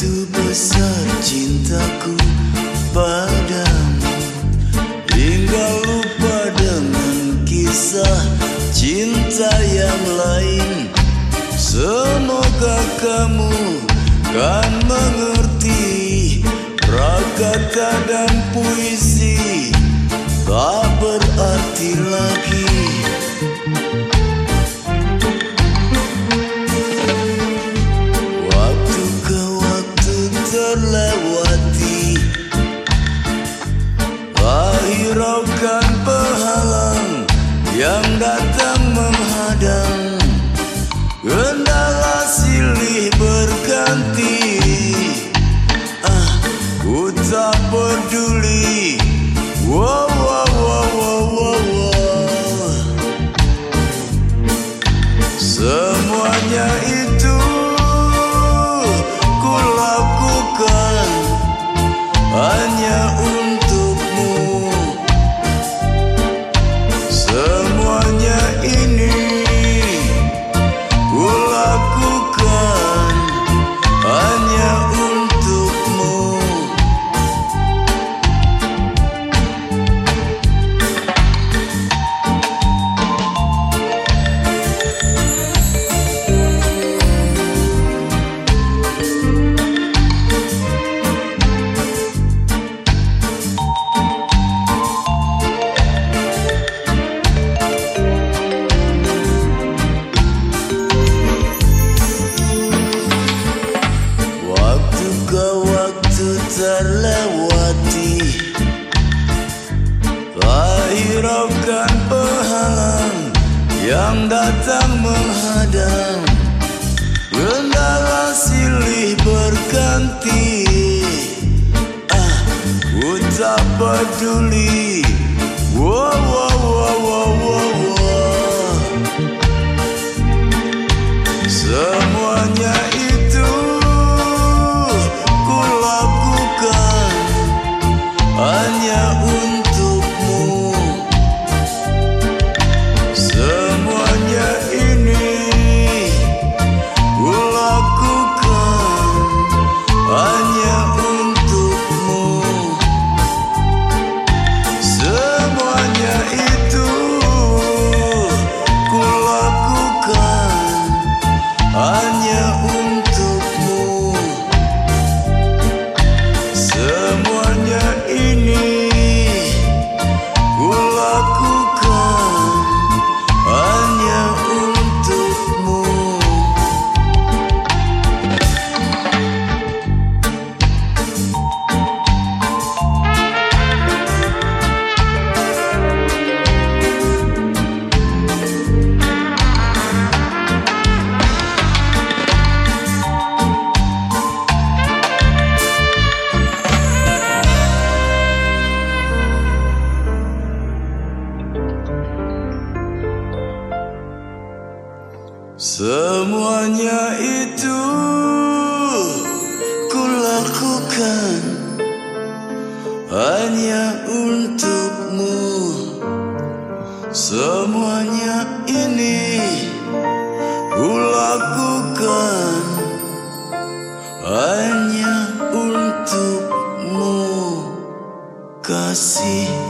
Begitu besar cintaku padamu. Hingga lupa dengan kisah cinta yang lain. Semoga kamu kan mengerti Prakata dan puisi Julie. Semuanya itu kulakukan hanya untukmu. Semuanya ini kulakukan hanya untukmu. Kasih